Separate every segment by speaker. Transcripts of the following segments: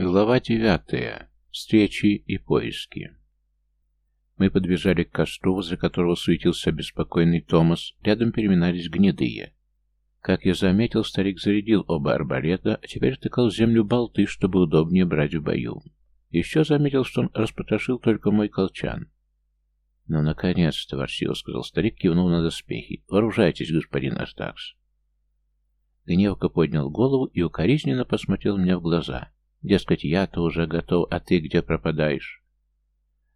Speaker 1: Глава девятая. Встречи и поиски. Мы подбежали к костру, возле которого суетился беспокойный Томас. Рядом переминались гнедые. Как я заметил, старик зарядил оба арбалета, а теперь тыкал в землю болты, чтобы удобнее брать в бою. Еще заметил, что он распотрошил только мой колчан. «Ну, наконец-то!» — ворсиво сказал старик, кивнул на доспехи. «Вооружайтесь, господин Артакс!» Гневка поднял голову и укоризненно посмотрел мне в глаза. Дескать, я-то уже готов, а ты где пропадаешь?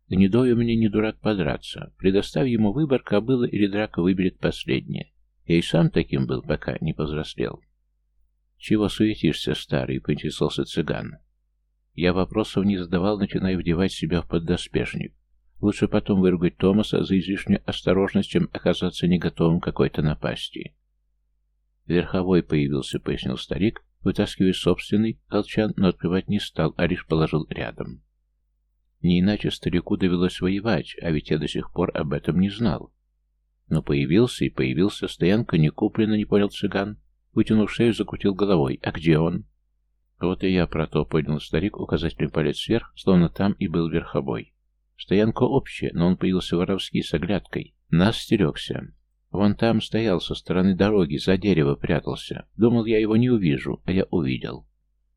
Speaker 1: Гнедой у меня не дурак подраться. Предоставь ему выбор, кобыла или драка выберет последнее. Я и сам таким был, пока не повзрослел. «Чего суетишься, старый?» — поинтересовался цыган. Я вопросов не задавал, начиная вдевать себя в поддоспешник. Лучше потом выругать Томаса за излишнюю осторожность, чем оказаться не готовым к какой-то напасти. Верховой появился, пояснил старик, вытаскивая собственный колчан, но открывать не стал, а лишь положил рядом. Не иначе старику довелось воевать, а ведь я до сих пор об этом не знал. Но появился и появился, стоянка не куплена, не понял цыган. Вытянув шею, закрутил головой. А где он? Вот и я про то поднял старик указательный палец вверх, словно там и был верховой. Стоянка общая, но он появился воровски с оглядкой. Нас стерегся. Вон там стоял со стороны дороги, за дерево прятался. Думал, я его не увижу, а я увидел.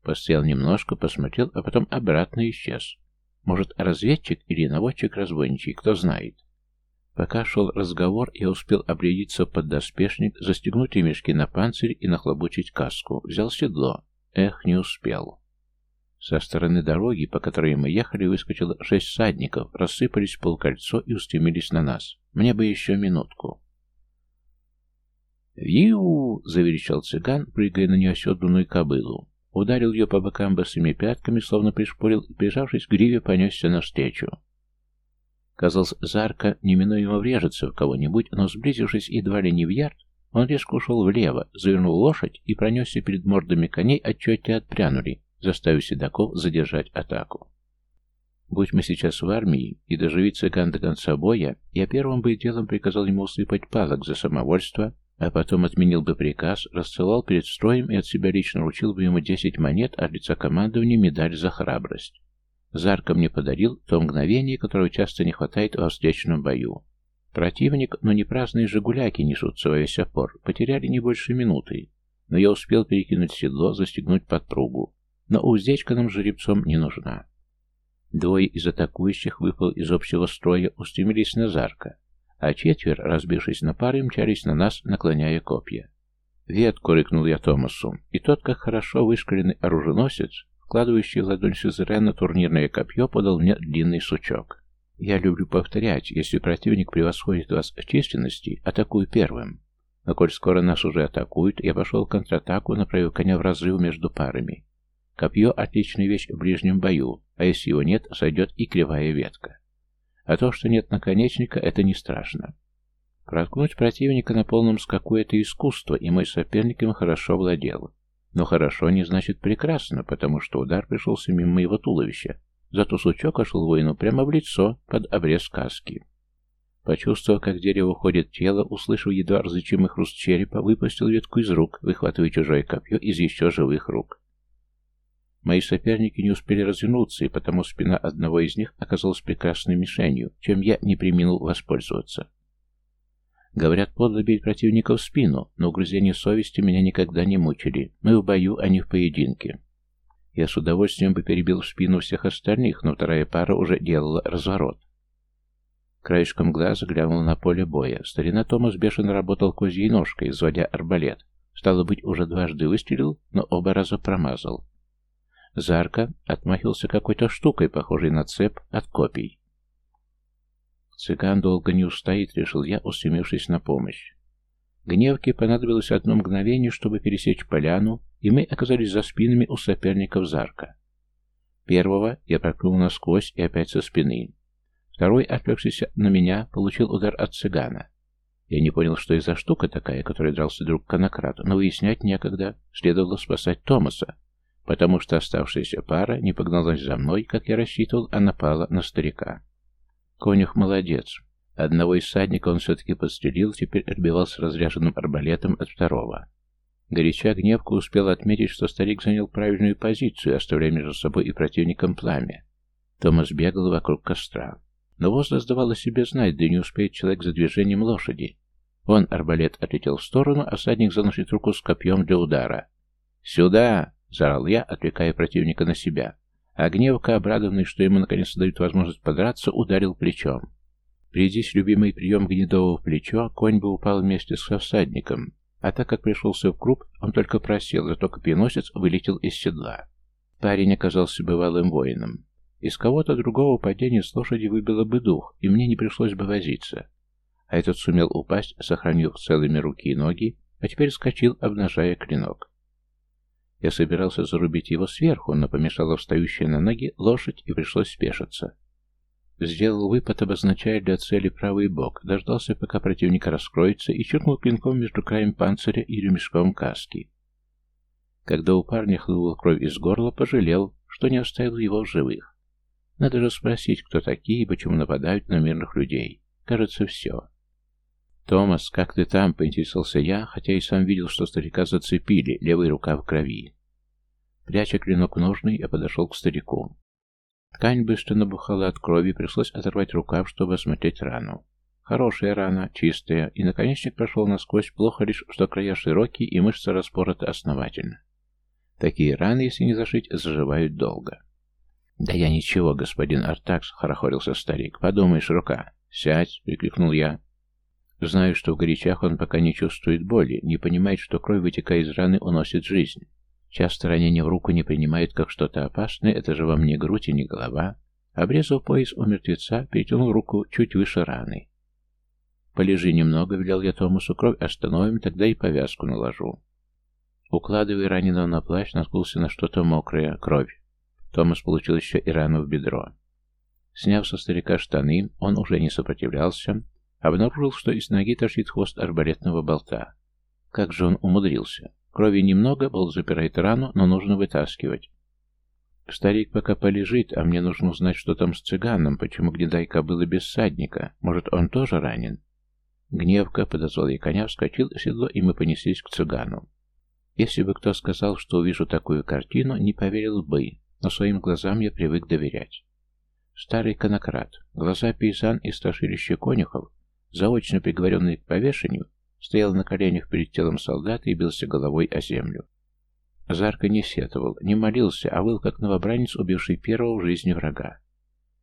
Speaker 1: Постоял немножко, посмотрел, а потом обратно исчез. Может, разведчик или наводчик разбойничий, кто знает. Пока шел разговор, я успел обрядиться под доспешник, застегнуть ремешки на панцирь и нахлобучить каску. Взял седло. Эх, не успел. Со стороны дороги, по которой мы ехали, выскочило шесть садников, рассыпались в полкольцо и устремились на нас. Мне бы еще минутку. «Виу!» — заверещал цыган, прыгая на неоседланную кобылу. Ударил ее по бокам босыми пятками, словно пришпорил, и, прижавшись к гриве, понесся навстречу. Казалось, Зарка неминуемо врежется в кого-нибудь, но, сблизившись едва ли не в ярд, он резко ушел влево, завернул лошадь и пронесся перед мордами коней, отчете отпрянули, заставив седаков задержать атаку. Будь мы сейчас в армии, и доживи цыган до конца боя, я первым бы делом приказал ему усыпать палок за самовольство, а потом отменил бы приказ, рассылал перед строем и от себя лично вручил бы ему десять монет от лица командования медаль за храбрость. Зарка мне подарил то мгновение, которого часто не хватает во встречном бою. Противник, но не праздные жигуляки несутся во весь опор, потеряли не больше минуты, но я успел перекинуть седло, застегнуть подпругу. Но уздечка нам жеребцом не нужна. Двое из атакующих выпал из общего строя, устремились на Зарка а четверо, разбившись на пары, мчались на нас, наклоняя копья. «Ветку!» — рыкнул я Томасу, и тот, как хорошо вышкаленный оруженосец, вкладывающий в ладонь Сюзерена турнирное копье, подал мне длинный сучок. Я люблю повторять, если противник превосходит вас в численности, атакуй первым. Но коль скоро нас уже атакуют, я пошел в контратаку, направив коня в разрыв между парами. Копье — отличная вещь в ближнем бою, а если его нет, сойдет и кривая ветка. А то, что нет наконечника, это не страшно. Проткнуть противника на полном скаку – это искусство, и мой соперник им хорошо владел. Но хорошо не значит прекрасно, потому что удар пришелся мимо моего туловища. Зато сучок ошел воину прямо в лицо, под обрез каски. Почувствовав, как дерево уходит тело, услышав едва различимый хруст черепа, выпустил ветку из рук, выхватывая чужое копье из еще живых рук. Мои соперники не успели развернуться, и потому спина одного из них оказалась прекрасной мишенью, чем я не приминул воспользоваться. Говорят, подло бить противника в спину, но угрызения совести меня никогда не мучили. Мы в бою, а не в поединке. Я с удовольствием бы перебил в спину всех остальных, но вторая пара уже делала разворот. Краешком глаза глянул на поле боя. Старина Томас бешено работал козьей ножкой, взводя арбалет. Стало быть, уже дважды выстрелил, но оба раза промазал. Зарка отмахивался какой-то штукой, похожей на цеп от копий. Цыган долго не устоит, решил я, устремившись на помощь. Гневке понадобилось одно мгновение, чтобы пересечь поляну, и мы оказались за спинами у соперников Зарка. Первого я проткнул насквозь и опять со спины. Второй, отвлекшийся на меня, получил удар от цыгана. Я не понял, что из за штука такая, которой дрался друг Конократ, но выяснять некогда. Следовало спасать Томаса, потому что оставшаяся пара не погналась за мной, как я рассчитывал, а напала на старика. Конюх молодец. Одного из садников он все-таки подстрелил, теперь отбивался разряженным арбалетом от второго. Горяча гневка успел отметить, что старик занял правильную позицию, оставляя между собой и противником пламя. Томас бегал вокруг костра. Но возраст давал о себе знать, да не успеет человек за движением лошади. Он, арбалет, отлетел в сторону, а садник заносит руку с копьем для удара. «Сюда!» — заорал я, отвлекая противника на себя. А гневка, обрадованный, что ему наконец дают возможность подраться, ударил плечом. Придись любимый прием гнедового плечо, конь бы упал вместе с всадником, а так как пришелся в круп, он только просел, зато копьеносец вылетел из седла. Парень оказался бывалым воином. Из кого-то другого падение с лошади выбило бы дух, и мне не пришлось бы возиться. А этот сумел упасть, сохранив целыми руки и ноги, а теперь скочил, обнажая клинок. Я собирался зарубить его сверху, но помешала встающая на ноги лошадь, и пришлось спешиться. Сделал выпад, обозначая для цели правый бок, дождался, пока противник раскроется, и чиркнул клинком между краем панциря и ремешком каски. Когда у парня хлынула кровь из горла, пожалел, что не оставил его в живых. Надо же спросить, кто такие и почему нападают на мирных людей. Кажется, все. «Томас, как ты там?» — поинтересовался я, хотя и сам видел, что старика зацепили, левая рука в крови. Пряча клинок в ножный, я подошел к старику. Ткань быстро набухала от крови, пришлось оторвать рукав, чтобы осмотреть рану. Хорошая рана, чистая, и наконечник прошел насквозь, плохо лишь, что края широкие и мышцы распороты основательно. Такие раны, если не зашить, заживают долго. «Да я ничего, господин Артакс», — хорохорился старик. «Подумаешь, рука». «Сядь», — прикрикнул я. Знаю, что в горячах он пока не чувствует боли, не понимает, что кровь, вытекая из раны, уносит жизнь. Часто ранение в руку не принимает как что-то опасное, это же вам не грудь и не голова. Обрезал пояс у мертвеца, перетянул руку чуть выше раны. «Полежи немного», — велел я Томасу, — «кровь остановим, тогда и повязку наложу». Укладывая раненого на плащ, наткнулся на что-то мокрое, кровь. Томас получил еще и рану в бедро. Сняв со старика штаны, он уже не сопротивлялся, Обнаружил, что из ноги торчит хвост арбалетного болта. Как же он умудрился? Крови немного, болт запирает рану, но нужно вытаскивать. Старик пока полежит, а мне нужно узнать, что там с цыганом, почему гнедайка была без всадника. Может, он тоже ранен? Гневка подозвал я коня, вскочил в седло, и мы понеслись к цыгану. Если бы кто сказал, что увижу такую картину, не поверил бы, но своим глазам я привык доверять. Старый конократ, глаза пейзан и страшилище конюхов заочно приговоренный к повешению, стоял на коленях перед телом солдата и бился головой о землю. Зарко не сетовал, не молился, а был как новобранец, убивший первого в жизни врага.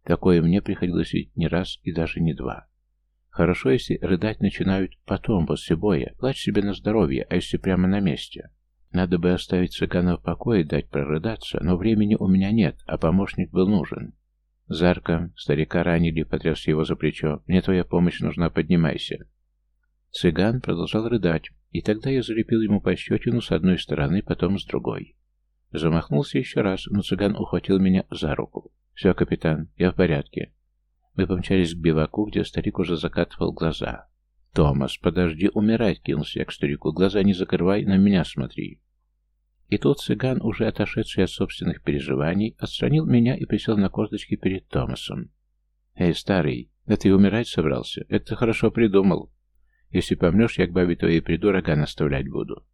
Speaker 1: Такое мне приходилось видеть не раз и даже не два. Хорошо, если рыдать начинают потом, после боя, плачь себе на здоровье, а если прямо на месте. Надо бы оставить цыгана в покое, дать прорыдаться, но времени у меня нет, а помощник был нужен. «Зарка, старика ранили», — потряс его за плечо. «Мне твоя помощь нужна, поднимайся». Цыган продолжал рыдать, и тогда я залепил ему пощечину с одной стороны, потом с другой. Замахнулся еще раз, но цыган ухватил меня за руку. «Все, капитан, я в порядке». Мы помчались к биваку, где старик уже закатывал глаза. «Томас, подожди умирать!» — кинулся я к старику. «Глаза не закрывай, на меня смотри!» И тот цыган, уже отошедший от собственных переживаний, отстранил меня и присел на корточки перед Томасом. «Эй, старый, да ты умирать собрался? Это ты хорошо придумал. Если помнешь, я к бабе твоей приду, рога наставлять буду».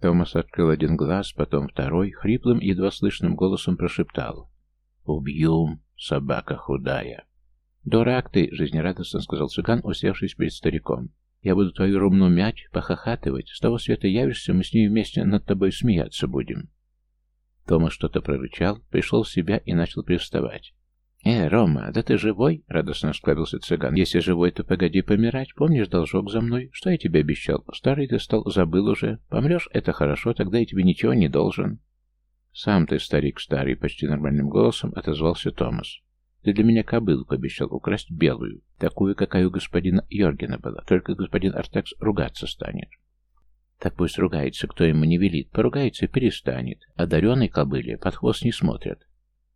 Speaker 1: Томас открыл один глаз, потом второй, хриплым, едва слышным голосом прошептал. «Убью, собака худая». «Дурак ты!» — жизнерадостно сказал цыган, усевшись перед стариком. Я буду твою румну мять, похохатывать. С того света явишься, мы с ней вместе над тобой смеяться будем. Тома что-то прорычал, пришел в себя и начал привставать. «Э, Рома, да ты живой?» — радостно склонился цыган. «Если живой, то погоди помирать. Помнишь должок за мной? Что я тебе обещал? Старый ты стал, забыл уже. Помрешь — это хорошо, тогда я тебе ничего не должен». «Сам ты, старик старый», — почти нормальным голосом отозвался Томас. Ты для меня кобылку обещал украсть белую, такую, какая у господина Йоргена была, только господин Артакс ругаться станет. Так пусть ругается, кто ему не велит, поругается и перестанет. Одаренной кобыле под хвост не смотрят.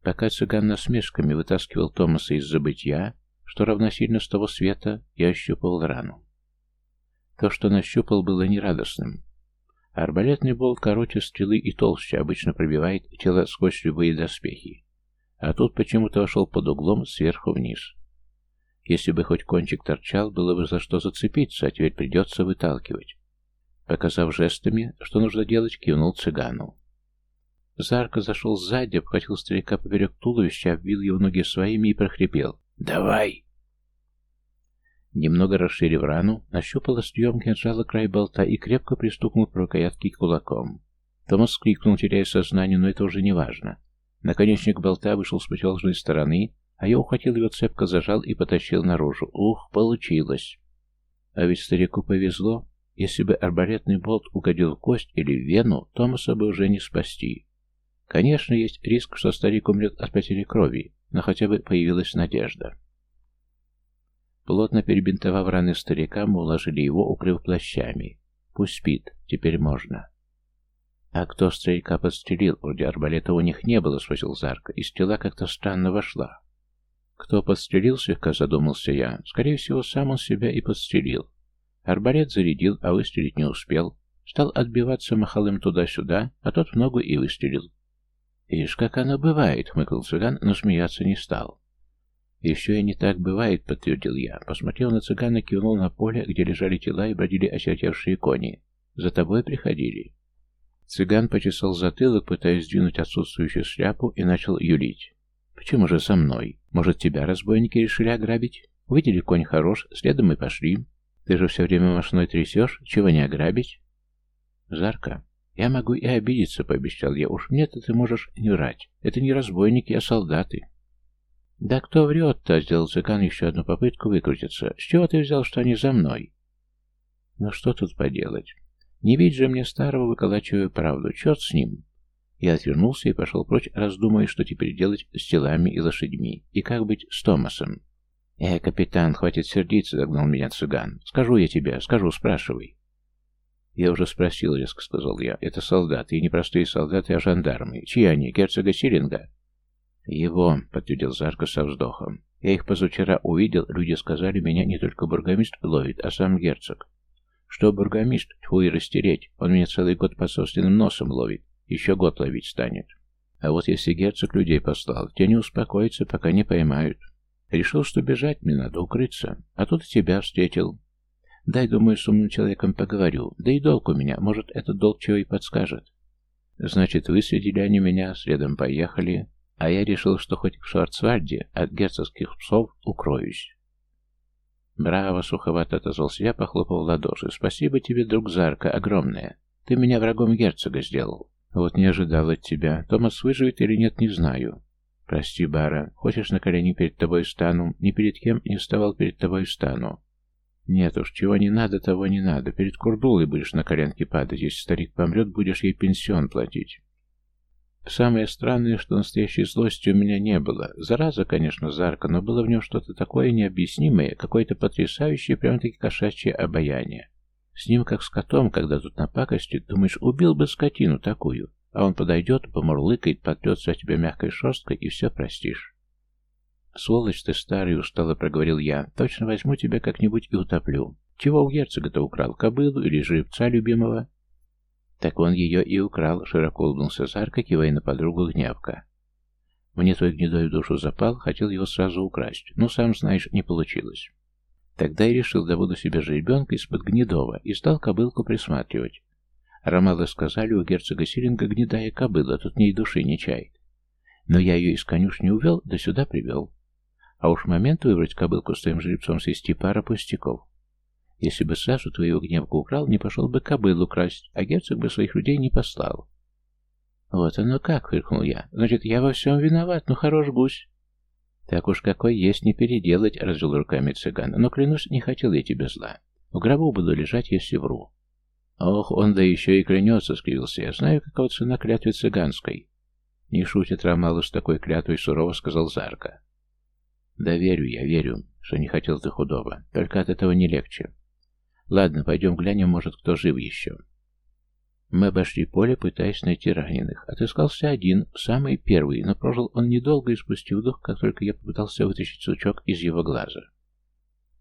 Speaker 1: Пока цыган насмешками вытаскивал Томаса из забытья, что равносильно с того света, я ощупал рану. То, что нащупал, было нерадостным. Арбалетный болт короче стрелы и толще, обычно пробивает тело сквозь любые доспехи а тут почему-то вошел под углом сверху вниз. Если бы хоть кончик торчал, было бы за что зацепиться, а теперь придется выталкивать. Показав жестами, что нужно делать, кивнул цыгану. Зарко зашел сзади, обхватил старика поперек туловища, обвил его ноги своими и прохрипел. «Давай!» Немного расширив рану, нащупал острием кинжала край болта и крепко пристукнул по рукоятке кулаком. Томас скрикнул, теряя сознание, но это уже не важно. Наконечник болта вышел с противоположной стороны, а я ухватил его цепко, зажал и потащил наружу. Ух, получилось! А ведь старику повезло. Если бы арбалетный болт угодил в кость или в вену, Томаса бы уже не спасти. Конечно, есть риск, что старик умрет от потери крови, но хотя бы появилась надежда. Плотно перебинтовав раны старика, мы уложили его, укрыв плащами. Пусть спит, теперь можно. А кто старика подстрелил? Вроде арбалета у них не было, спросил Зарка, и стела как-то странно вошла. Кто подстрелил, слегка задумался я. Скорее всего, сам он себя и подстрелил. Арбалет зарядил, а выстрелить не успел. Стал отбиваться, махал им туда-сюда, а тот в ногу и выстрелил. «Ишь, как оно бывает!» — хмыкнул цыган, но смеяться не стал. «Еще и не так бывает», — подтвердил я. Посмотрел на цыгана, кивнул на поле, где лежали тела и бродили осиротевшие кони. «За тобой приходили». Цыган почесал затылок, пытаясь сдвинуть отсутствующую шляпу, и начал юлить. «Почему же со мной? Может, тебя разбойники решили ограбить? Увидели, конь хорош, следом и пошли. Ты же все время машиной трясешь, чего не ограбить?» «Зарка, я могу и обидеться», — пообещал я. «Уж мне-то ты можешь не врать. Это не разбойники, а солдаты». «Да кто врет-то?» — сделал цыган еще одну попытку выкрутиться. «С чего ты взял, что они за мной?» «Ну что тут поделать? Не видь же мне старого, выколачиваю правду. Черт с ним!» Я отвернулся и пошел прочь, раздумывая, что теперь делать с телами и лошадьми, и как быть с Томасом. «Э, капитан, хватит сердиться», — догнал меня цыган. «Скажу я тебе, скажу, спрашивай». «Я уже спросил», — резко сказал я. «Это солдаты, и не простые солдаты, а жандармы. Чьи они, герцога Сиринга?» «Его», — подтвердил Зарко со вздохом. «Я их позавчера увидел, люди сказали, меня не только бургомист ловит, а сам герцог. Что бургомист? Тьфу и растереть. Он меня целый год под собственным носом ловит. Еще год ловить станет. А вот если герцог людей послал, те не успокоятся, пока не поймают. Решил, что бежать мне надо, укрыться. А тут тебя встретил. Дай, думаю, с умным человеком поговорю. Да и долг у меня, может, этот долг чего и подскажет. Значит, выследили они меня, следом поехали, а я решил, что хоть в Шварцвальде от герцогских псов укроюсь. «Браво!» — суховато отозвался я, похлопал в ладоши. «Спасибо тебе, друг Зарка, огромное. Ты меня врагом герцога сделал. Вот не ожидал от тебя. Томас выживет или нет, не знаю. Прости, Бара. Хочешь, на колени перед тобой стану? Ни перед кем не вставал перед тобой стану. Нет уж, чего не надо, того не надо. Перед Курдулой будешь на коленке падать. Если старик помрет, будешь ей пенсион платить. Самое странное, что настоящей злости у меня не было. Зараза, конечно, зарка, но было в нем что-то такое необъяснимое, какое-то потрясающее, прямо-таки кошачье обаяние. С ним, как с котом, когда тут напакости, думаешь, убил бы скотину такую, а он подойдет, помурлыкает, потрется о тебя мягкой шерсткой, и все простишь. «Сволочь ты старый!» — устало проговорил я. «Точно возьму тебя как-нибудь и утоплю. Чего у герцога-то украл? Кобылу или жеребца любимого?» «Так он ее и украл», — широко улыбнулся Зарка, кивая на подругу гневка. «Мне твой гнедой в душу запал, хотел его сразу украсть. Ну, сам знаешь, не получилось». Тогда я решил, добуду себе же ребенка из-под гнедова и стал кобылку присматривать. Ромалы сказали, у герцога Сиринга гнедая кобыла, тут ней души не чает. Но я ее из конюшни увел, да сюда привел. А уж момент выбрать кобылку с твоим жеребцом свести пара пустяков. Если бы Сашу твоего гневку украл, не пошел бы кобылу красть, а герцог бы своих людей не послал. Вот оно как, фыркнул я. Значит, я во всем виноват, ну хорош гусь. «Так уж какой есть не переделать», — развел руками цыган. «Но, клянусь, не хотел я тебе зла. В гробу буду лежать, если вру». «Ох, он да еще и клянется», — скривился я. «Знаю, какова цена клятвы цыганской». «Не шутит Ромалу с такой клятвой», — сурово сказал Зарка. «Да верю я, верю, что не хотел ты худого. Только от этого не легче. Ладно, пойдем глянем, может, кто жив еще». Мы обошли поле, пытаясь найти раненых. Отыскался один, самый первый, но прожил он недолго и спустил дух, как только я попытался вытащить сучок из его глаза.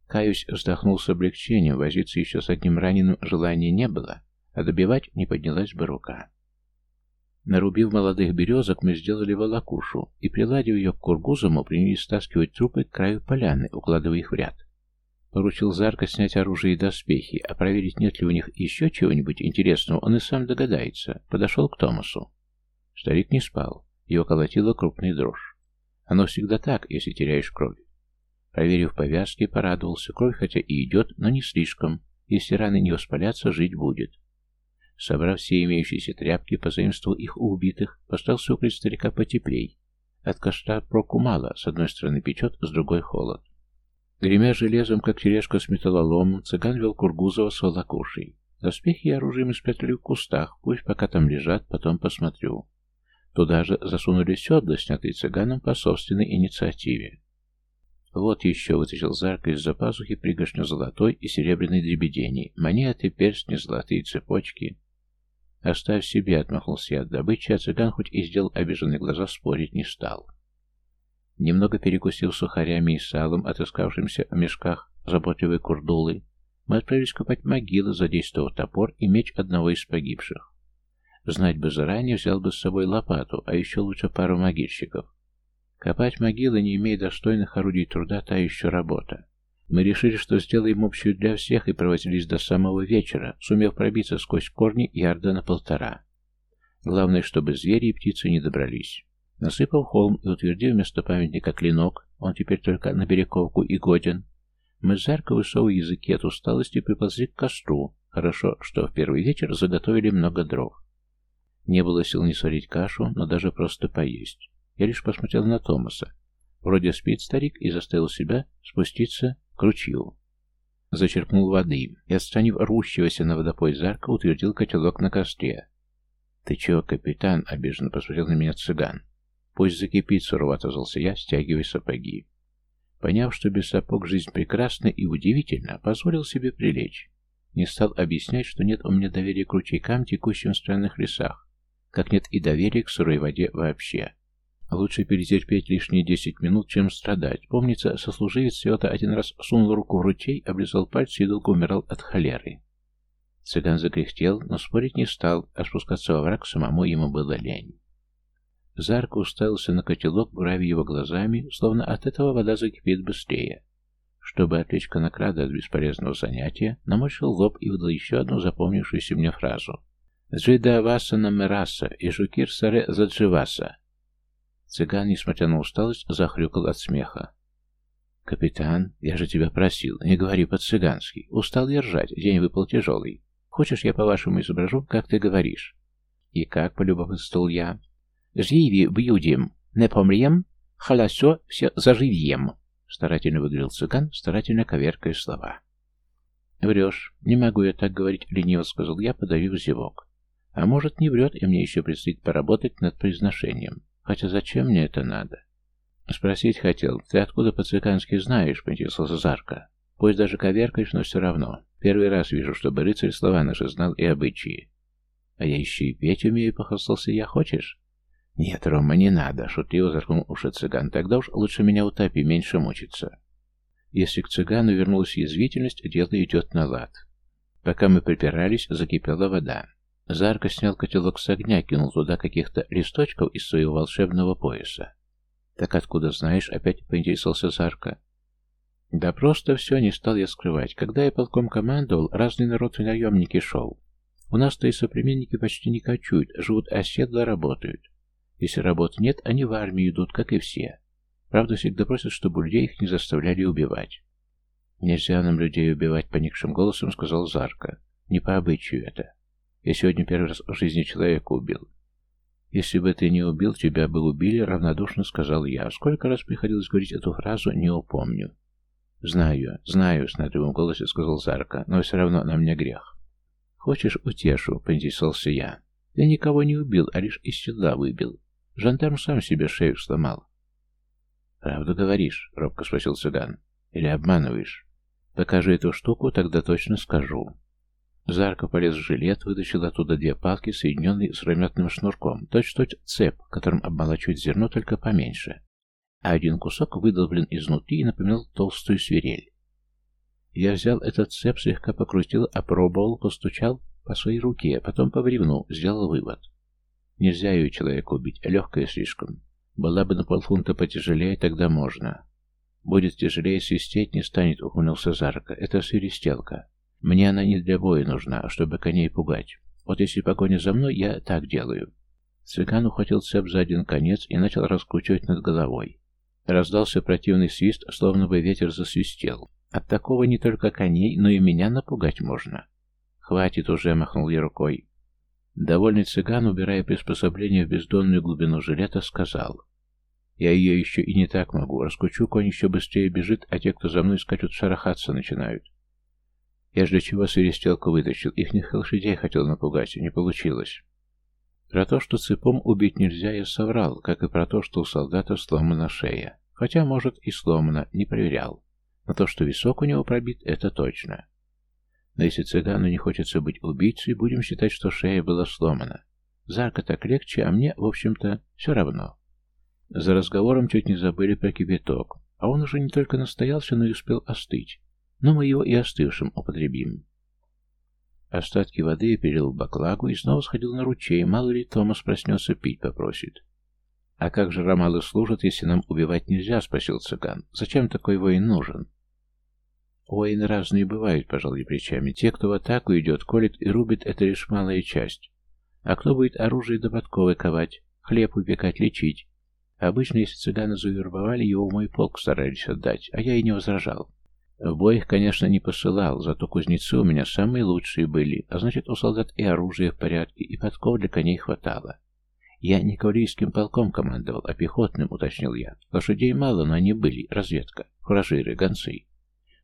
Speaker 1: Каюсь вздохнул с облегчением, возиться еще с одним раненым желания не было, а добивать не поднялась бы рука. Нарубив молодых березок, мы сделали волокушу и, приладив ее к кургузому, принялись стаскивать трупы к краю поляны, укладывая их в ряд. Поручил Зарка снять оружие и доспехи, а проверить, нет ли у них еще чего-нибудь интересного, он и сам догадается. Подошел к Томасу. Старик не спал. Его колотила крупная дрожь. Оно всегда так, если теряешь кровь. Проверив повязки, порадовался. Кровь хотя и идет, но не слишком. Если раны не воспалятся, жить будет. Собрав все имеющиеся тряпки, позаимствовал их у убитых, постарался укрыть старика потеплей. От костра проку мало, с одной стороны печет, с другой холод. Гремя железом, как тележка с металлоломом, цыган вел Кургузова с волокушей. Доспехи и оружие мы спрятали в кустах, пусть пока там лежат, потом посмотрю. Туда же засунули седла, снятые цыганом по собственной инициативе. Вот еще вытащил Зарка из-за пазухи пригоршню золотой и серебряной дребедений, монеты, перстни, золотые цепочки. «Оставь себе», — отмахнулся я от добычи, а цыган хоть и сделал обиженные глаза, спорить не стал. Немного перекусив сухарями и салом, отыскавшимся в мешках заботливой курдулы, мы отправились копать могилы, задействовав топор и меч одного из погибших. Знать бы заранее, взял бы с собой лопату, а еще лучше пару могильщиков. Копать могилы, не имея достойных орудий труда, та еще работа. Мы решили, что сделаем общую для всех и провозились до самого вечера, сумев пробиться сквозь корни ярда на полтора. Главное, чтобы звери и птицы не добрались. Насыпав холм и утвердив вместо памятника клинок, он теперь только на береговку и годен, мы жарко высовывая языки от усталости приползли к костру. Хорошо, что в первый вечер заготовили много дров. Не было сил не сварить кашу, но даже просто поесть. Я лишь посмотрел на Томаса. Вроде спит старик и заставил себя спуститься к ручью. Зачерпнул воды и, отстранив рвущегося на водопой Зарка, утвердил котелок на костре. «Ты чего, капитан?» — обиженно посмотрел на меня цыган. «Пусть закипит», — сурово отозвался я, стягивая сапоги. Поняв, что без сапог жизнь прекрасна и удивительна, позволил себе прилечь. Не стал объяснять, что нет у меня доверия к ручейкам, текущим в странных лесах, как нет и доверия к сырой воде вообще. Лучше перетерпеть лишние десять минут, чем страдать. Помнится, сослуживец Света один раз сунул руку в ручей, облизал пальцы и долго умирал от холеры. Цыган закряхтел, но спорить не стал, а спускаться во враг самому ему было лень. Зарко уставился на котелок, буравя его глазами, словно от этого вода закипит быстрее. Чтобы отвлечь конокрада от бесполезного занятия, намочил лоб и выдал еще одну запомнившуюся мне фразу. «Джида васана мераса и жукир саре задживаса». Цыган, несмотря на усталость, захрюкал от смеха. «Капитан, я же тебя просил, не говори по-цыгански. Устал я ржать, день выпал тяжелый. Хочешь, я по-вашему изображу, как ты говоришь?» «И как?» — полюбопытствовал я. «Живи будем, не помрем, холосо все заживьем», — старательно выговорил цыган, старательно коверкая слова. «Врешь. Не могу я так говорить», — лениво сказал я, подавив зевок. «А может, не врет, и мне еще предстоит поработать над произношением. Хотя зачем мне это надо?» «Спросить хотел. Ты откуда по-цыгански знаешь?» — поинтересовался Зарка. «Пусть даже коверкаешь, но все равно. Первый раз вижу, чтобы рыцарь слова наши знал и обычаи». «А я еще и петь умею», — похвастался я. «Хочешь?» «Нет, Рома, не надо», — шутливо заткнул уши цыган. «Тогда уж лучше меня утопи, меньше мучиться». Если к цыгану вернулась язвительность, дело идет на лад. Пока мы припирались, закипела вода. Зарко снял котелок с огня, кинул туда каких-то листочков из своего волшебного пояса. «Так откуда знаешь?» — опять поинтересовался Зарко. «Да просто все не стал я скрывать. Когда я полком командовал, разный народ и наемники шел. У нас-то и соплеменники почти не кочуют, живут оседло, работают. Если работы нет, они в армию идут, как и все. Правда, всегда просят, чтобы людей их не заставляли убивать. «Нельзя нам людей убивать», — поникшим голосом сказал Зарка. «Не по обычаю это. Я сегодня первый раз в жизни человека убил». «Если бы ты не убил, тебя бы убили», — равнодушно сказал я. Сколько раз приходилось говорить эту фразу, не упомню. «Знаю, знаю», — с надрывом голосе сказал Зарка, — «но все равно на мне грех». «Хочешь, утешу?» — поинтересовался я. «Я никого не убил, а лишь из седла выбил. Жандарм сам себе шею сломал. «Правду говоришь?» — робко спросил цыган. «Или обманываешь?» «Покажи эту штуку, тогда точно скажу». Зарко полез в жилет, вытащил оттуда две палки, соединенные с раметным шнурком, точь-точь цеп, которым обмолочивать зерно, только поменьше. А один кусок выдолблен изнутри и напоминал толстую свирель. Я взял этот цеп, слегка покрутил, опробовал, постучал по своей руке, потом по бревну, сделал вывод. Нельзя ее человека убить, легкая слишком. Была бы на полфунта потяжелее, тогда можно. Будет тяжелее свистеть, не станет, ухмыльнулся Зарка. Это свиристелка. Мне она не для боя нужна, а чтобы коней пугать. Вот если погоня за мной, я так делаю. Цыган ухватил цеп за один конец и начал раскручивать над головой. Раздался противный свист, словно бы ветер засвистел. От такого не только коней, но и меня напугать можно. «Хватит уже», — махнул я рукой. Довольный цыган, убирая приспособление в бездонную глубину жилета, сказал. «Я ее еще и не так могу. Раскучу, конь еще быстрее бежит, а те, кто за мной скачут, шарахаться начинают. Я ж для чего свиристелку вытащил, ихних лошадей хотел напугать, не получилось». Про то, что цепом убить нельзя, я соврал, как и про то, что у солдата сломана шея. Хотя, может, и сломана, не проверял. Но то, что висок у него пробит, это точно. Но если цыгану не хочется быть убийцей, будем считать, что шея была сломана. Зарка так легче, а мне, в общем-то, все равно. За разговором чуть не забыли про кипяток, а он уже не только настоялся, но и успел остыть. Но мы его и остывшим употребим. Остатки воды я перелил в баклагу и снова сходил на ручей, мало ли Томас проснется, пить попросит. «А как же ромалы служат, если нам убивать нельзя?» — спросил цыган. «Зачем такой воин нужен?» Воины разные бывают, пожалуй, плечами. Те, кто в атаку идет, колет и рубит, это лишь малая часть. А кто будет оружие до подковы ковать, хлеб упекать, лечить? Обычно, если цыгана завербовали, его мой полк старались отдать, а я и не возражал. В бой их, конечно, не посылал, зато кузнецы у меня самые лучшие были, а значит, у солдат и оружие в порядке, и подков для коней хватало. Я не кавалерийским полком командовал, а пехотным, уточнил я. Лошадей мало, но они были, разведка, фуражиры, гонцы.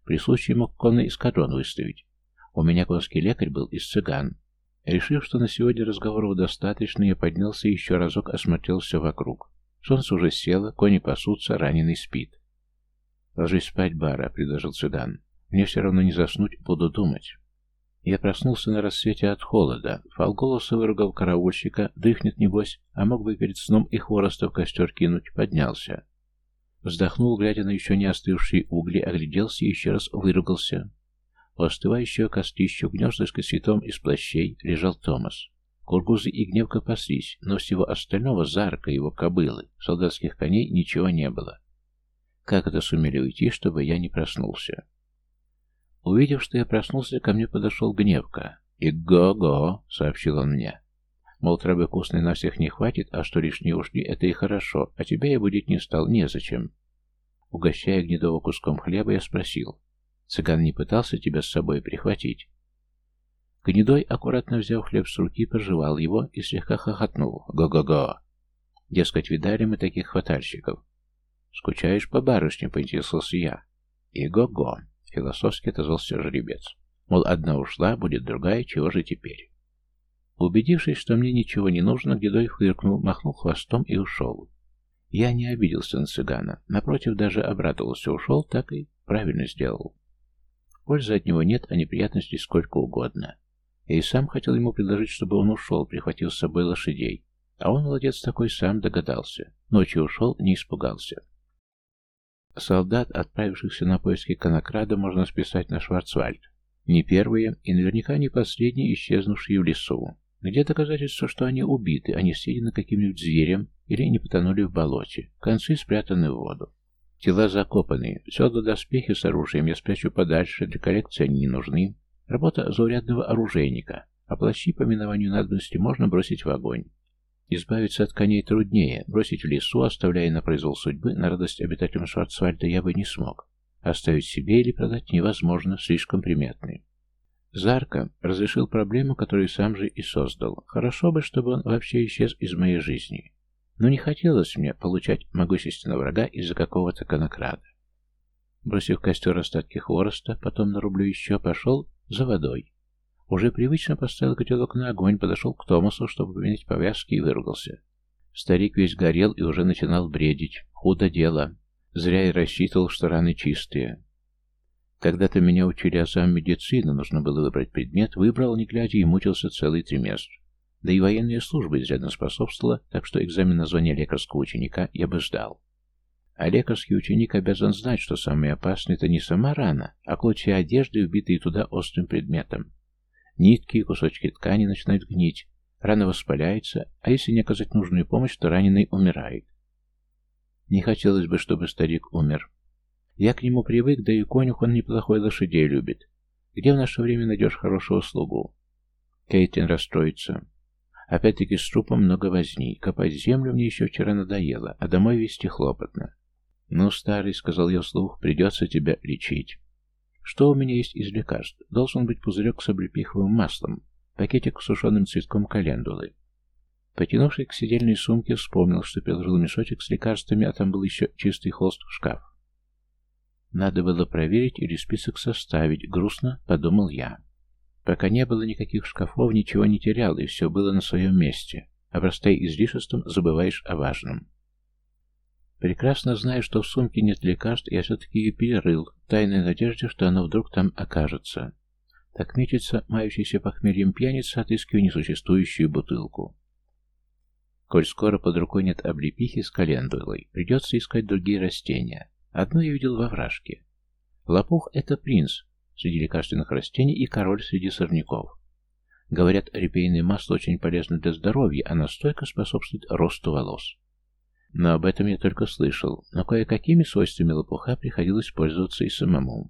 Speaker 1: При случае мог конный эскадрон выставить. У меня конский лекарь был из цыган. Решив, что на сегодня разговоров достаточно, я поднялся и еще разок осмотрел все вокруг. Солнце уже село, кони пасутся, раненый спит. «Ложись спать, Бара», — предложил цыган. «Мне все равно не заснуть, буду думать». Я проснулся на рассвете от холода. Фалголоса выругал караульщика, дрыхнет небось, а мог бы перед сном и хвороста в костер кинуть, поднялся. Вздохнул, глядя на еще не остывшие угли, огляделся и еще раз выругался. У остывающего костища, гнездышко с цветом из плащей, лежал Томас. Кургузы и гневка паслись, но всего остального, зарка его кобылы, солдатских коней, ничего не было. Как это сумели уйти, чтобы я не проснулся? Увидев, что я проснулся, ко мне подошел гневка. «И го-го!» — сообщил он мне. Мол, травы вкусной на всех не хватит, а что лишние ушли, это и хорошо, а тебя я будить не стал, незачем. Угощая Гнедова куском хлеба, я спросил. Цыган не пытался тебя с собой прихватить? Гнедой, аккуратно взяв хлеб с руки, пожевал его и слегка хохотнул. Го-го-го! Дескать, видали мы таких хватальщиков. Скучаешь по барышне, поинтересовался я. И го-го! Философски отозвался жеребец. Мол, одна ушла, будет другая, чего же теперь? Убедившись, что мне ничего не нужно, Гедой фыркнул, махнул хвостом и ушел. Я не обиделся на цыгана, напротив, даже обрадовался, ушел, так и правильно сделал. Пользы от него нет, а неприятностей сколько угодно. Я и сам хотел ему предложить, чтобы он ушел, прихватил с собой лошадей. А он, молодец такой, сам догадался. Ночью ушел, не испугался. Солдат, отправившихся на поиски конокрада, можно списать на Шварцвальд. Не первые и наверняка не последние, исчезнувшие в лесу. Где доказательства, что они убиты, а не съедены каким-нибудь зверем или не потонули в болоте? Концы спрятаны в воду. Тела закопаны. Седла доспехи с оружием я спрячу подальше, для коллекции они не нужны. Работа заурядного оружейника. А плащи по минованию надобности можно бросить в огонь. Избавиться от коней труднее. Бросить в лесу, оставляя на произвол судьбы, на радость обитателям Шварцвальда я бы не смог. Оставить себе или продать невозможно, слишком приметный. Зарка разрешил проблему, которую сам же и создал. Хорошо бы, чтобы он вообще исчез из моей жизни. Но не хотелось мне получать могущественного врага из-за какого-то конокрада. Бросив костер остатки хвороста, потом нарублю еще, пошел за водой. Уже привычно поставил котелок на огонь, подошел к Томасу, чтобы поменять повязки, и выругался. Старик весь горел и уже начинал бредить. Худо дело. Зря я рассчитывал, что раны чистые. Когда-то меня учили азам медицины, нужно было выбрать предмет, выбрал, не глядя, и мучился целый триместр. Да и военная служба изрядно способствовала, так что экзамен на звание лекарского ученика я бы сдал. А лекарский ученик обязан знать, что самое опасное – это не сама рана, а клочья одежды, вбитые туда острым предметом. Нитки и кусочки ткани начинают гнить, рана воспаляется, а если не оказать нужную помощь, то раненый умирает. Не хотелось бы, чтобы старик умер. Я к нему привык, да и конюх он неплохой лошадей любит. Где в наше время найдешь хорошего слугу? Кейтин расстроится. Опять-таки с трупом много возни. Копать землю мне еще вчера надоело, а домой везти хлопотно. «Ну, старый», — сказал я вслух, — «придется тебя лечить». «Что у меня есть из лекарств? Должен быть пузырек с облепиховым маслом, пакетик с сушеным цветком календулы». Потянувшись к сидельной сумке, вспомнил, что приложил мешочек с лекарствами, а там был еще чистый холст в шкаф. Надо было проверить или список составить, грустно подумал я. Пока не было никаких шкафов, ничего не терял, и все было на своем месте. Обрастая излишеством, забываешь о важном. Прекрасно зная, что в сумке нет лекарств, я все-таки ее перерыл, в тайной надежде, что оно вдруг там окажется. Так мечется мающийся похмельем пьяница, отыскивая несуществующую бутылку. Коль скоро под рукой нет облепихи с календулой, придется искать другие растения. Одно я видел во вражке. Лопух — это принц, среди лекарственных растений и король среди сорняков. Говорят, репейное масло очень полезно для здоровья, а настойка способствует росту волос. Но об этом я только слышал, но кое-какими свойствами лопуха приходилось пользоваться и самому.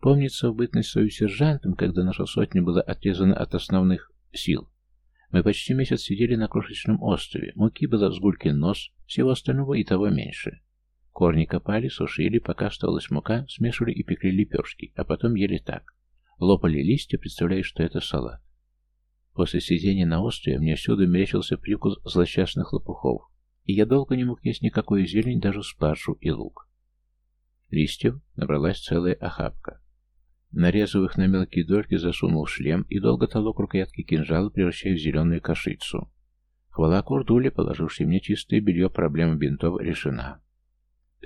Speaker 1: Помнится, в бытность свою сержантом, когда наша сотня была отрезана от основных сил, мы почти месяц сидели на крошечном острове, муки было с гулькин нос, всего остального и того меньше. Корни копали, сушили, пока оставалась мука, смешивали и пекли лепешки, а потом ели так. Лопали листья, представляя, что это салат. После сидения на острове мне всюду мерещился привкус злосчастных лопухов, и я долго не мог есть никакую зелень, даже спаржу и лук. Листьев набралась целая охапка. Нарезав их на мелкие дольки, засунул шлем и долго толок рукоятки кинжала, превращая в зеленую кашицу. Хвала Курдуле, положившей мне чистое белье, проблема бинтов решена.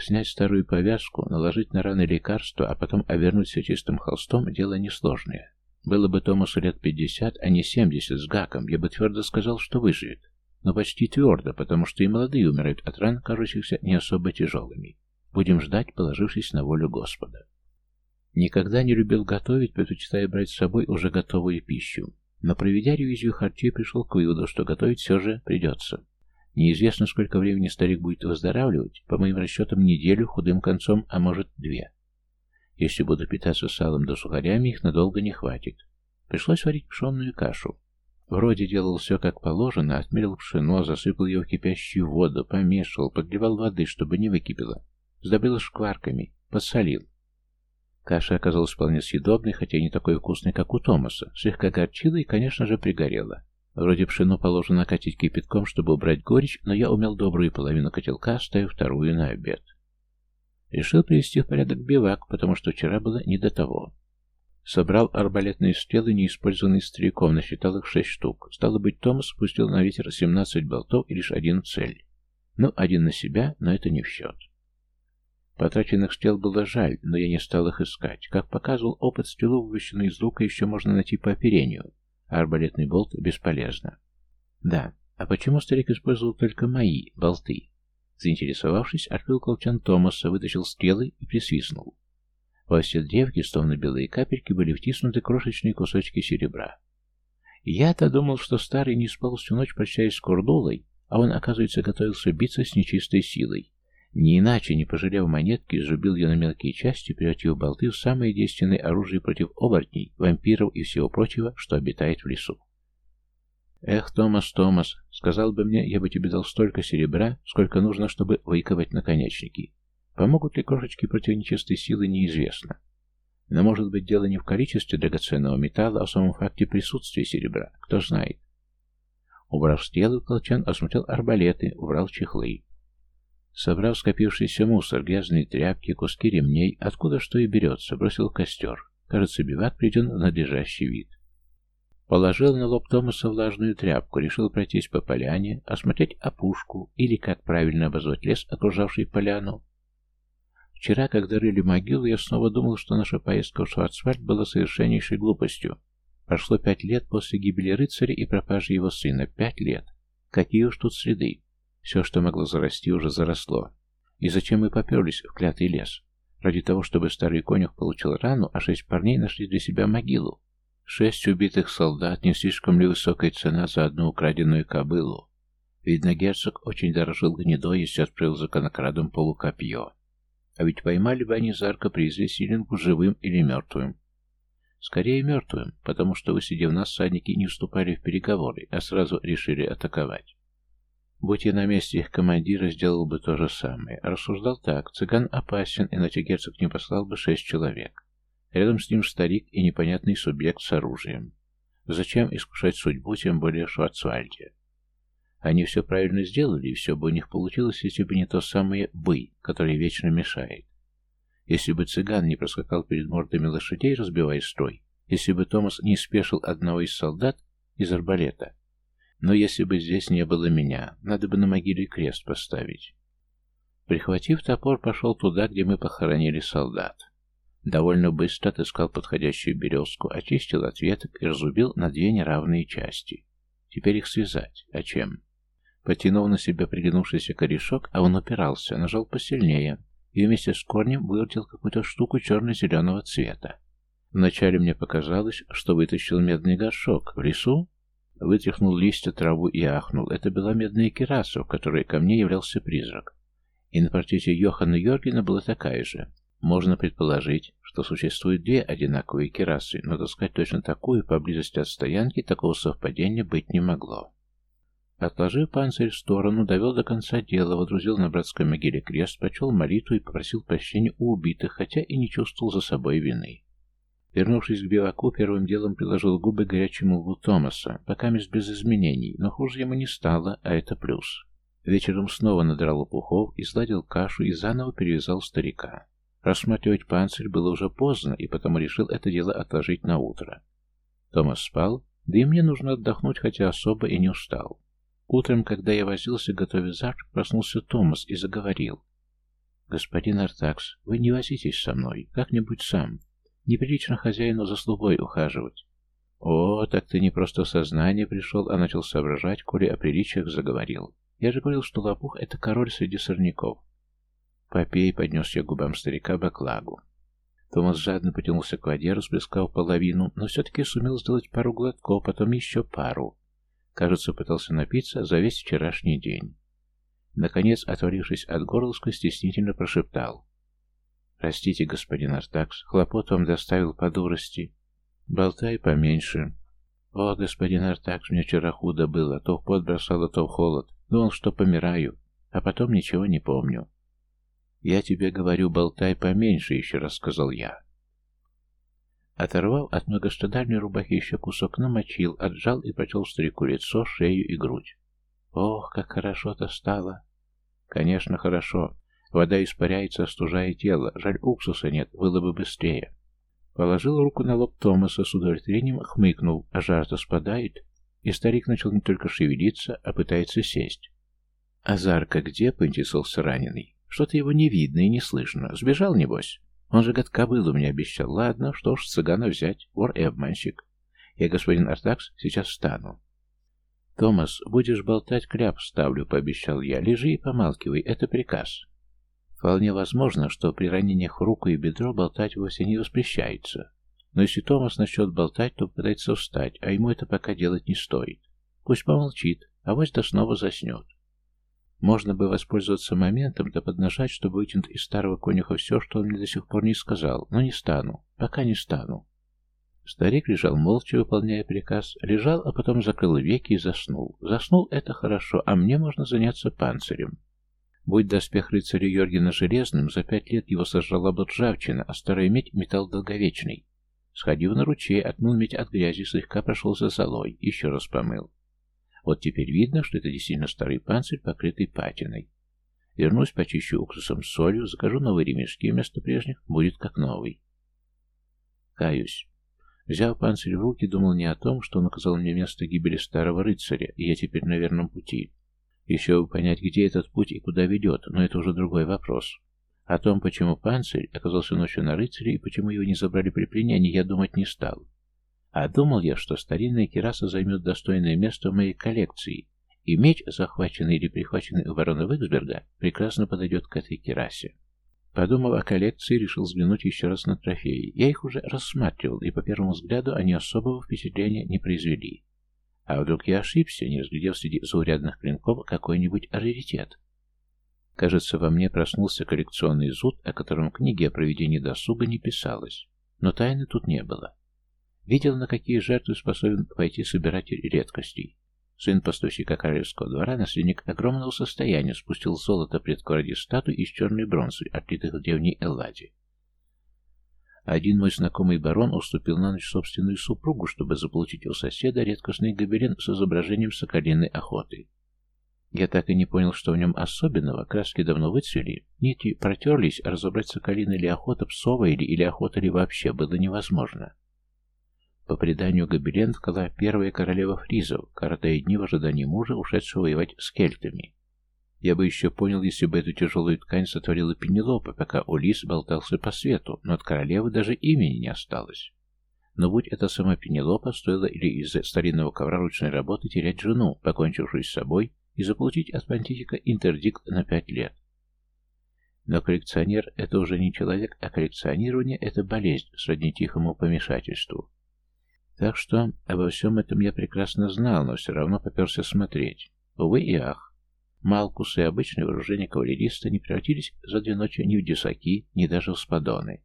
Speaker 1: Снять старую повязку, наложить на раны лекарства, а потом обернуть все чистым холстом – дело несложное. Было бы Томасу лет пятьдесят, а не семьдесят с гаком, я бы твердо сказал, что выживет. Но почти твердо, потому что и молодые умирают от ран, кажущихся не особо тяжелыми. Будем ждать, положившись на волю Господа. Никогда не любил готовить, предпочитая брать с собой уже готовую пищу. Но проведя ревизию харчей, пришел к выводу, что готовить все же придется. Неизвестно, сколько времени старик будет выздоравливать, по моим расчетам неделю, худым концом, а может две. Если буду питаться салом да сухарями, их надолго не хватит. Пришлось варить пшенную кашу. Вроде делал все как положено, отмерил пшено, засыпал его в кипящую воду, помешивал, подливал воды, чтобы не выкипело, сдобрил шкварками, подсолил. Каша оказалась вполне съедобной, хотя и не такой вкусной, как у Томаса, слегка горчила и, конечно же, пригорела. Вроде пшено положено катить кипятком, чтобы убрать горечь, но я умел добрую половину котелка, оставив вторую на обед. Решил привести в порядок бивак, потому что вчера было не до того. Собрал арбалетные стрелы, неиспользованные стариком, насчитал их шесть штук. Стало быть, Томас спустил на ветер семнадцать болтов и лишь один цель. Ну, один на себя, но это не в счет. Потраченных стрел было жаль, но я не стал их искать. Как показывал опыт, стрелу, вывещенную из лука, еще можно найти по оперению а арбалетный болт бесполезно. Да, а почему старик использовал только мои болты? Заинтересовавшись, открыл колчан Томаса, вытащил стрелы и присвистнул. Во все древки, словно белые капельки, были втиснуты крошечные кусочки серебра. Я-то думал, что старый не спал всю ночь, прощаясь с Курдулой, а он, оказывается, готовился биться с нечистой силой. Не иначе, не пожалев монетки, изрубил ее на мелкие части, превратив болты в самое действенное оружие против оборотней, вампиров и всего прочего, что обитает в лесу. «Эх, Томас, Томас, сказал бы мне, я бы тебе дал столько серебра, сколько нужно, чтобы выковать наконечники. Помогут ли крошечки против нечистой силы, неизвестно. Но может быть дело не в количестве драгоценного металла, а в самом факте присутствия серебра, кто знает». Убрав стрелы, колчан осмотрел арбалеты, убрал чехлы. Собрав скопившийся мусор, грязные тряпки, куски ремней, откуда что и берется, бросил в костер. Кажется, бивак приден в надлежащий вид. Положил на лоб Томаса влажную тряпку, решил пройтись по поляне, осмотреть опушку, или, как правильно обозвать лес, окружавший поляну. Вчера, когда рыли могилу, я снова думал, что наша поездка в Шварцвальд была совершеннейшей глупостью. Прошло пять лет после гибели рыцаря и пропажи его сына. Пять лет. Какие уж тут следы. Все, что могло зарасти, уже заросло. И зачем мы поперлись в клятый лес? Ради того, чтобы старый конюх получил рану, а шесть парней нашли для себя могилу. Шесть убитых солдат, не слишком ли высокая цена за одну украденную кобылу? Видно, герцог очень дорожил гнедой, если отправил за конокрадом полукопье. А ведь поймали бы они Зарка при известилингу живым или мертвым. Скорее мертвым, потому что, высидев нас, всадники не вступали в переговоры, а сразу решили атаковать. Будь я на месте их командира, сделал бы то же самое. Рассуждал так, цыган опасен, иначе герцог не послал бы шесть человек. Рядом с ним старик и непонятный субъект с оружием. Зачем искушать судьбу, тем более Шварцвальде? Они все правильно сделали, и все бы у них получилось, если бы не то самое «бы», которое вечно мешает. Если бы цыган не проскакал перед мордами лошадей, разбивая строй, если бы Томас не спешил одного из солдат из арбалета. Но если бы здесь не было меня, надо бы на могиле крест поставить. Прихватив топор, пошел туда, где мы похоронили солдат. Довольно быстро отыскал подходящую березку, очистил от веток и разубил на две неравные части. Теперь их связать. А чем? Потянув на себя пригнувшийся корешок, а он упирался, нажал посильнее, и вместе с корнем выртил какую-то штуку черно-зеленого цвета. Вначале мне показалось, что вытащил медный горшок. В лесу? Вытряхнул листья, траву и ахнул. Это была медная кераса, в которой ко мне являлся призрак. И на портрете Йохана Йоргена была такая же. Можно предположить, что существуют две одинаковые керасы, но таскать точно такую поблизости от стоянки такого совпадения быть не могло. Отложив панцирь в сторону, довел до конца дела, водрузил на братской могиле крест, прочел молитву и попросил прощения у убитых, хотя и не чувствовал за собой вины. Вернувшись к биваку, первым делом приложил губы горячему лбу Томаса, пока без изменений, но хуже ему не стало, а это плюс. Вечером снова надрал лопухов, изладил кашу и заново перевязал старика. Рассматривать панцирь было уже поздно, и потому решил это дело отложить на утро. Томас спал, да и мне нужно отдохнуть, хотя особо и не устал. Утром, когда я возился, готовя завтрак, проснулся Томас и заговорил. «Господин Артакс, вы не возитесь со мной, как-нибудь сам. Неприлично хозяину за слугой ухаживать». «О, так ты не просто в сознание пришел, а начал соображать, коли о приличиях заговорил. Я же говорил, что лопух — это король среди сорняков». «Попей», — поднес я губам старика баклагу. Томас жадно потянулся к воде, расплескав половину, но все-таки сумел сделать пару глотков, потом еще пару. Кажется, пытался напиться за весь вчерашний день. Наконец, отворившись от горлышка, стеснительно прошептал. «Простите, господин Артакс, хлопот вам доставил по дурости. Болтай поменьше». «О, господин Артакс, мне вчера худо было, то в пот бросало, то в холод. Думал, что помираю, а потом ничего не помню». «Я тебе говорю, болтай поменьше», — еще раз сказал я. Оторвав от многострадальной рубахи еще кусок, намочил, отжал и прочел старику лицо, шею и грудь. Ох, как хорошо-то стало! Конечно, хорошо. Вода испаряется, остужая тело. Жаль, уксуса нет, было бы быстрее. Положил руку на лоб Томаса с удовлетворением, хмыкнул, а жар-то спадает. И старик начал не только шевелиться, а пытается сесть. «Азарка где?» — поинтересовался раненый. «Что-то его не видно и не слышно. Сбежал, небось?» Он же гад кобылу мне обещал. Ладно, что ж, цыгана взять, вор и обманщик. Я, господин Артакс, сейчас встану. Томас, будешь болтать, кляп ставлю, пообещал я. Лежи и помалкивай, это приказ. Вполне возможно, что при ранениях руку и бедро болтать вовсе не воспрещается. Но если Томас начнет болтать, то пытается встать, а ему это пока делать не стоит. Пусть помолчит, а вось до снова заснет. Можно бы воспользоваться моментом да поднажать, чтобы вытянуть из старого конюха все, что он мне до сих пор не сказал, но не стану, пока не стану. Старик лежал молча, выполняя приказ, лежал, а потом закрыл веки и заснул. Заснул — это хорошо, а мне можно заняться панцирем. Будь доспех рыцаря Йоргена железным, за пять лет его сожрала бы ржавчина, а старая медь — металл долговечный. Сходив на ручей, отмыл медь от грязи, слегка прошел за золой, еще раз помыл. Вот теперь видно, что это действительно старый панцирь, покрытый патиной. Вернусь, почищу уксусом солью, закажу новые ремешки вместо прежних, будет как новый. Каюсь. Взяв панцирь в руки, думал не о том, что он указал мне место гибели старого рыцаря, и я теперь на верном пути. Еще бы понять, где этот путь и куда ведет, но это уже другой вопрос. О том, почему панцирь оказался ночью на рыцаре и почему его не забрали при пленении, я думать не стал. А думал я, что старинная кераса займет достойное место в моей коллекции, и меч, захваченный или прихваченный у барона Виксберга, прекрасно подойдет к этой керасе. Подумав о коллекции, решил взглянуть еще раз на трофеи. Я их уже рассматривал, и по первому взгляду они особого впечатления не произвели. А вдруг я ошибся, не разглядев среди заурядных клинков какой-нибудь раритет? Кажется, во мне проснулся коллекционный зуд, о котором в книге о проведении досуга не писалось. Но тайны тут не было. Видел, на какие жертвы способен пойти собиратель редкостей. Сын поставщика королевского двора, наследник огромного состояния, спустил золото пред ради статуи из черной бронзы, отлитых в древней Элладе. Один мой знакомый барон уступил на ночь собственную супругу, чтобы заполучить у соседа редкостный гобелен с изображением соколиной охоты. Я так и не понял, что в нем особенного, краски давно выцвели, нити протерлись, разобрать соколина или охота псовая или, или охота ли вообще было невозможно. По преданию Гобелен ткала первая королева фризов, коротая дни в ожидании мужа, ушедшего воевать с кельтами. Я бы еще понял, если бы эту тяжелую ткань сотворила Пенелопа, пока Улис болтался по свету, но от королевы даже имени не осталось. Но будь это сама Пенелопа, стоило или из-за старинного ковра ручной работы терять жену, покончившую с собой, и заполучить от понтифика интердикт на пять лет. Но коллекционер — это уже не человек, а коллекционирование — это болезнь, сродни тихому помешательству. Так что обо всем этом я прекрасно знал, но все равно поперся смотреть. Увы и ах. Малкус и обычное вооружение кавалериста не превратились за две ночи ни в десаки, ни даже в спадоны.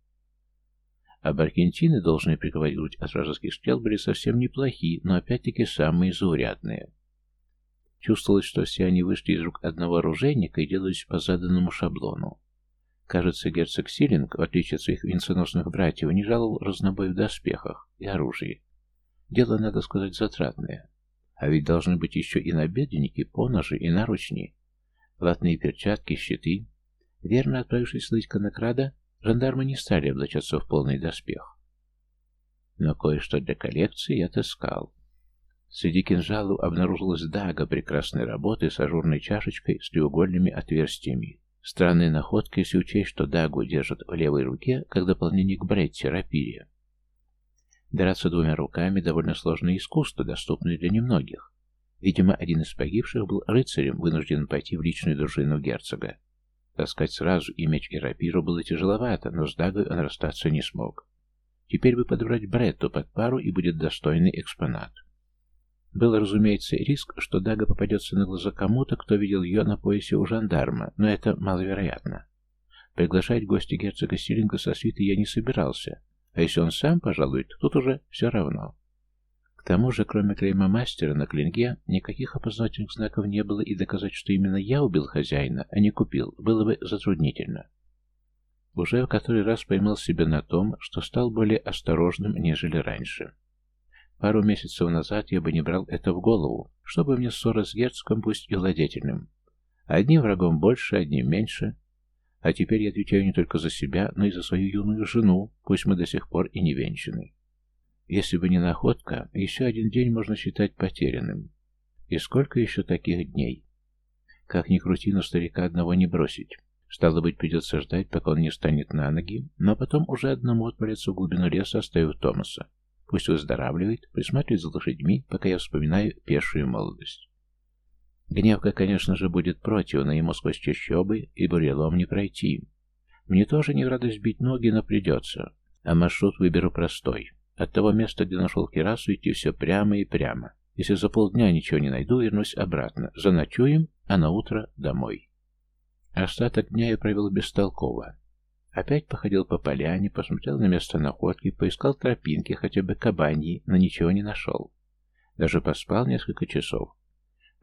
Speaker 1: А баркентины, должны прикрывать грудь от вражеских стрел, были совсем неплохие, но опять-таки самые заурядные. Чувствовалось, что все они вышли из рук одного оружейника и делались по заданному шаблону. Кажется, герцог Силинг, в отличие от своих венценосных братьев, не жаловал разнобой в доспехах и оружии. Дело, надо сказать, затратное. А ведь должны быть еще и набедренники, поножи и наручни, латные перчатки, щиты. Верно отправившись слыть конокрада, жандармы не стали облачаться в полный доспех. Но кое-что для коллекции я таскал. Среди кинжалов обнаружилась дага прекрасной работы с ажурной чашечкой с треугольными отверстиями. Странная находка, если учесть, что дагу держат в левой руке, как дополнение к бретте, рапире. Драться двумя руками – довольно сложное искусство, доступное для немногих. Видимо, один из погибших был рыцарем, вынужден пойти в личную дружину герцога. Таскать сразу и меч, и рапиру было тяжеловато, но с дагой он расстаться не смог. Теперь бы подобрать Бретту под пару, и будет достойный экспонат. Был, разумеется, риск, что дага попадется на глаза кому-то, кто видел ее на поясе у жандарма, но это маловероятно. Приглашать гостя герцога Стилинга со свитой я не собирался, а если он сам пожалует, тут уже все равно. К тому же, кроме клейма мастера на клинге, никаких опознавательных знаков не было, и доказать, что именно я убил хозяина, а не купил, было бы затруднительно. Уже в который раз поймал себя на том, что стал более осторожным, нежели раньше. Пару месяцев назад я бы не брал это в голову, чтобы мне ссора с герцогом, пусть и владетельным. Одним врагом больше, одним меньше, а теперь я отвечаю не только за себя, но и за свою юную жену, пусть мы до сих пор и не венчаны. Если бы не находка, еще один день можно считать потерянным. И сколько еще таких дней? Как ни крути, но старика одного не бросить. Стало быть, придется ждать, пока он не станет на ноги, но потом уже одному отправиться в глубину леса, оставив Томаса. Пусть выздоравливает, присматривает за лошадьми, пока я вспоминаю пешую молодость. Гневка, конечно же, будет против, но ему сквозь чащобы и бурелом не пройти. Мне тоже не в радость бить ноги, но придется. А маршрут выберу простой. От того места, где нашел Кирасу, идти все прямо и прямо. Если за полдня ничего не найду, вернусь обратно. Заночуем, а на утро домой. Остаток дня я провел бестолково. Опять походил по поляне, посмотрел на место находки, поискал тропинки, хотя бы кабаньи, но ничего не нашел. Даже поспал несколько часов.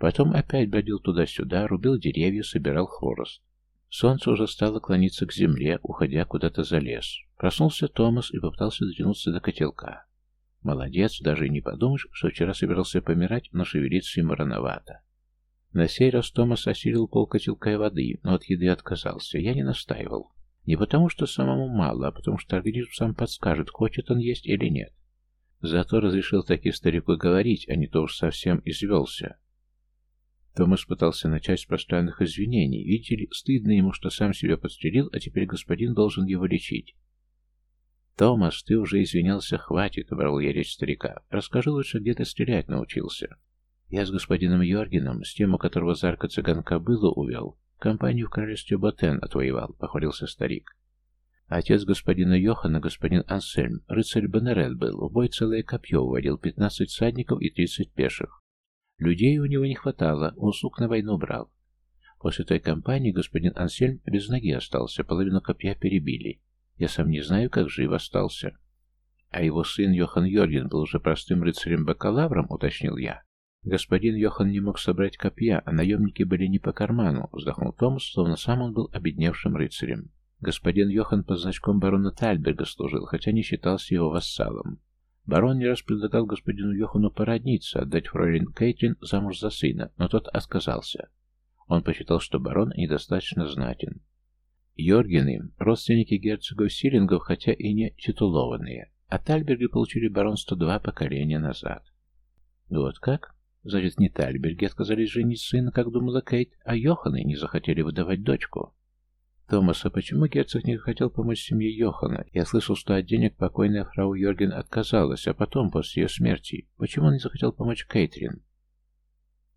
Speaker 1: Потом опять бродил туда-сюда, рубил деревья, собирал хворост. Солнце уже стало клониться к земле, уходя куда-то за лес. Проснулся Томас и попытался дотянуться до котелка. Молодец, даже и не подумаешь, что вчера собирался помирать, но шевелиться ему рановато. На сей раз Томас осилил пол котелка воды, но от еды отказался. Я не настаивал. Не потому, что самому мало, а потому что организм сам подскажет, хочет он есть или нет. Зато разрешил таки старику говорить, а не то уж совсем извелся. Томас пытался начать с пространных извинений. Видите ли, стыдно ему, что сам себя подстрелил, а теперь господин должен его лечить. «Томас, ты уже извинялся, хватит», — оборвал я речь старика. «Расскажи лучше, где ты стрелять научился». «Я с господином Йоргеном, с тем, у которого Зарка цыганка было увел, компанию в королевстве Ботен отвоевал», — похвалился старик. Отец господина Йохана, господин Ансельм, рыцарь Бенерет был, в бой целое копье уводил, пятнадцать всадников и тридцать пеших. Людей у него не хватало, он сук на войну брал. После той кампании господин Ансельм без ноги остался, половину копья перебили. Я сам не знаю, как жив остался. А его сын Йохан Йорген был уже простым рыцарем-бакалавром, уточнил я. Господин Йохан не мог собрать копья, а наемники были не по карману, вздохнул Томас, словно сам он был обедневшим рыцарем. Господин Йохан под значком барона Тальберга служил, хотя не считался его вассалом. Барон не раз предлагал господину Йохану породниться, отдать фройлен Кейтрин замуж за сына, но тот отказался. Он посчитал, что барон недостаточно знатен. Йоргены – родственники герцогов Силингов, хотя и не титулованные. А Тальберги получили баронство два поколения назад. Вот как? Значит, не Тальберги отказались женить сына, как думала Кейт, а Йоханы не захотели выдавать дочку. Томас, а почему герцог не хотел помочь семье Йохана? Я слышал, что от денег покойная фрау Йорген отказалась, а потом, после ее смерти, почему он не захотел помочь Кейтрин?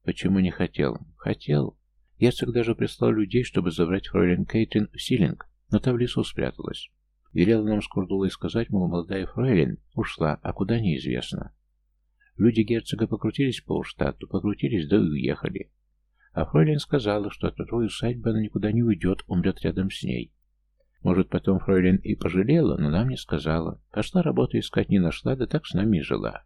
Speaker 1: Почему не хотел? Хотел. Герцог даже прислал людей, чтобы забрать фройлен Кейтрин в Силинг, но та в лесу спряталась. Велела нам с Курдулой сказать, мол, молодая фройлен ушла, а куда неизвестно. Люди герцога покрутились по Уштату, покрутились, да и уехали. А фройлен сказала, что от той усадьбы она никуда не уйдет, умрет рядом с ней. Может, потом фройлен и пожалела, но нам не сказала. Пошла работу искать не нашла, да так с нами и жила.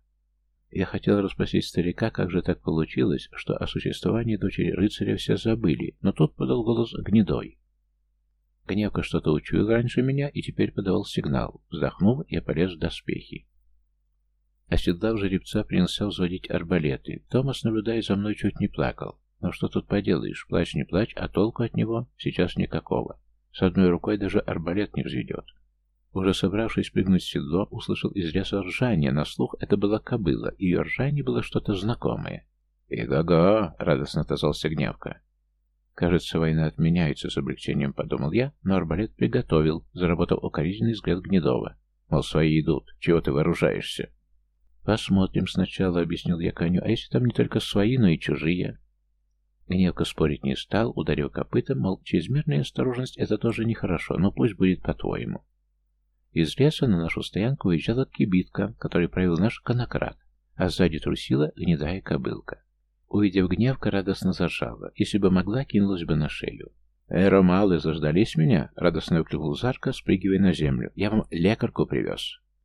Speaker 1: Я хотел расспросить старика, как же так получилось, что о существовании дочери рыцаря все забыли, но тут подал голос гнедой. Гневка что-то учуял раньше меня и теперь подавал сигнал. Вздохнув, я полез в доспехи. Оседлав жеребца, принялся взводить арбалеты. Томас, наблюдая за мной, чуть не плакал. Но что тут поделаешь, плачь не плачь, а толку от него сейчас никакого. С одной рукой даже арбалет не взведет. Уже собравшись прыгнуть в седло, услышал из леса ржание. На слух это была кобыла, и ее ржание было что-то знакомое. «И-го-го!» — радостно отозвался Гневка. Кажется, война отменяется, с облегчением подумал я, но арбалет приготовил, заработав укоризненный взгляд Гнедова. Мол, свои идут, чего ты вооружаешься? Посмотрим сначала, объяснил я коню, а если там не только свои, но и чужие? Гневка спорить не стал, ударив копытом, мол, чрезмерная осторожность — это тоже нехорошо, но пусть будет по-твоему. Из леса на нашу стоянку уезжала кибитка, который провел наш конократ, а сзади трусила гнедая кобылка. Увидев гневка, радостно зажала. Если бы могла, кинулась бы на шею. «Эй, ромалы, заждались меня?» — радостно выкликнул Зарка, спрыгивая на землю. «Я вам лекарку привез».